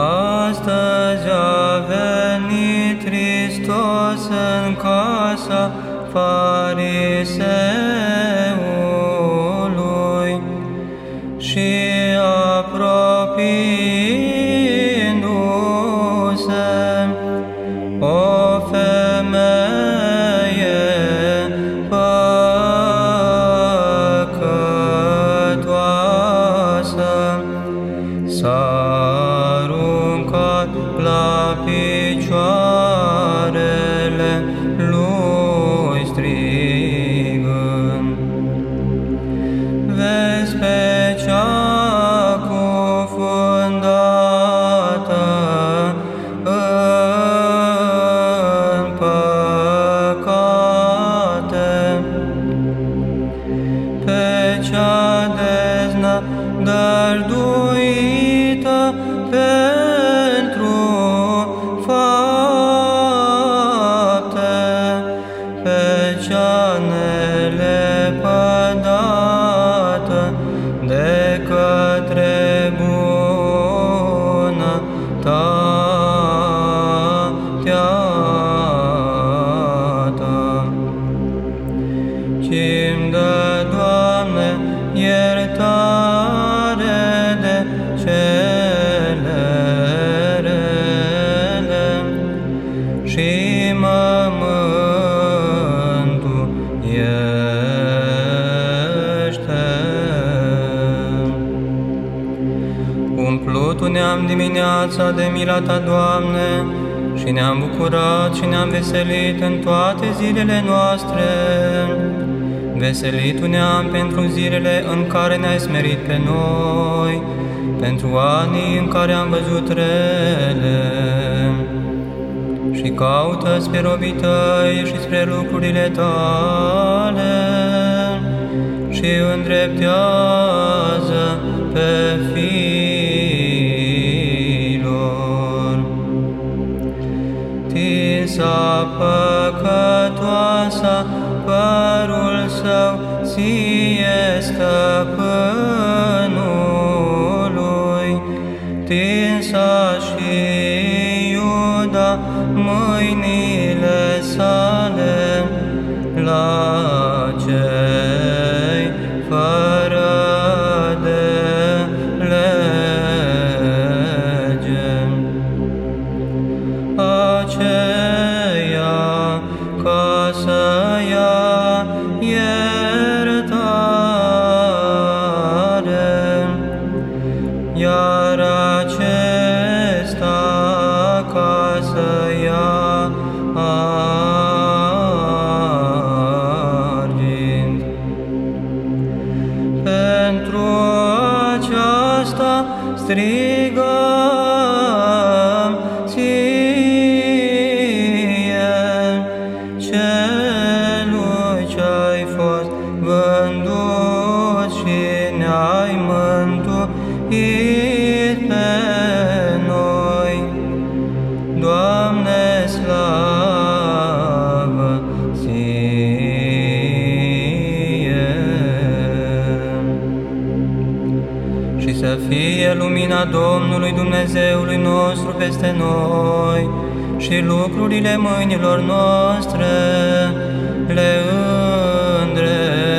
Astăzi a venit Hristos în casa fariseului și la mântuiește. Umplut ne-am dimineața de mila Ta, Doamne, și ne-am bucurat și ne-am veselit în toate zilele noastre. Veselit ne-am pentru zilele în care ne-ai smerit pe noi, pentru anii în care am văzut rele. Și caută spre robii tăi și spre lucrurile tale și îndreptează pe fiilor. Tinsa păcătoasa părul său ție stăpânului, Doamne, slavă ție! și să fie lumina Domnului Dumnezeului nostru peste noi și lucrurile mâinilor noastre le îndreptează.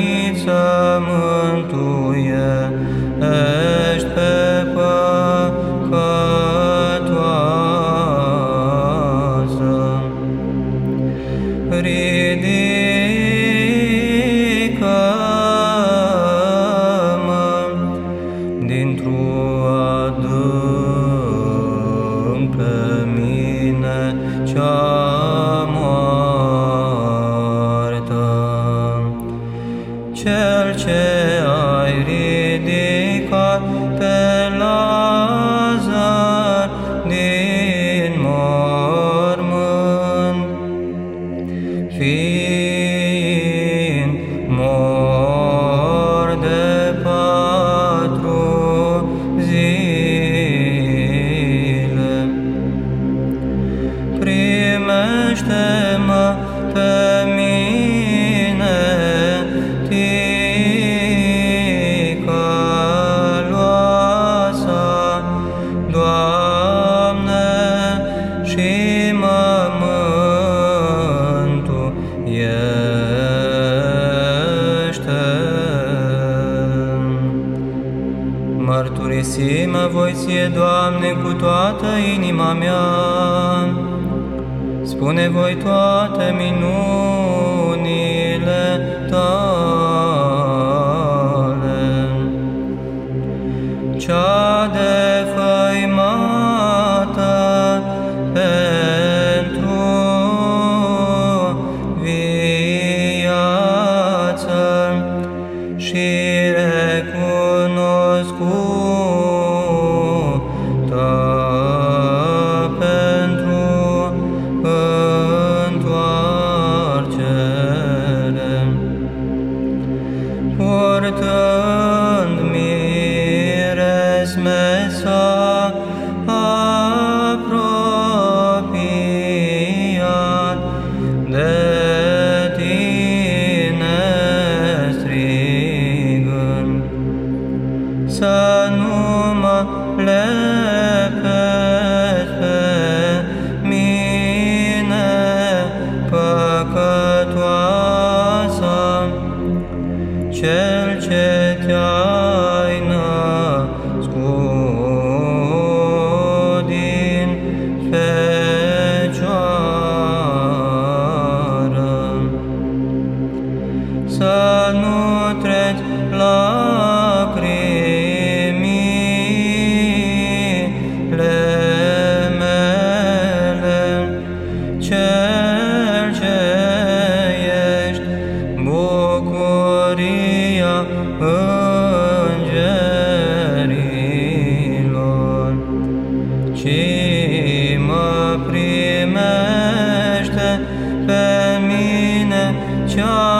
Venit să mântuiești voi ție, Doamne, cu toată inima mea, Spune voi toate minunile tale. Cea cel ce te-ai născut din Fecioară. Să nu treci lacrimile bucuria îngerilor, ci mă primește pe mine cea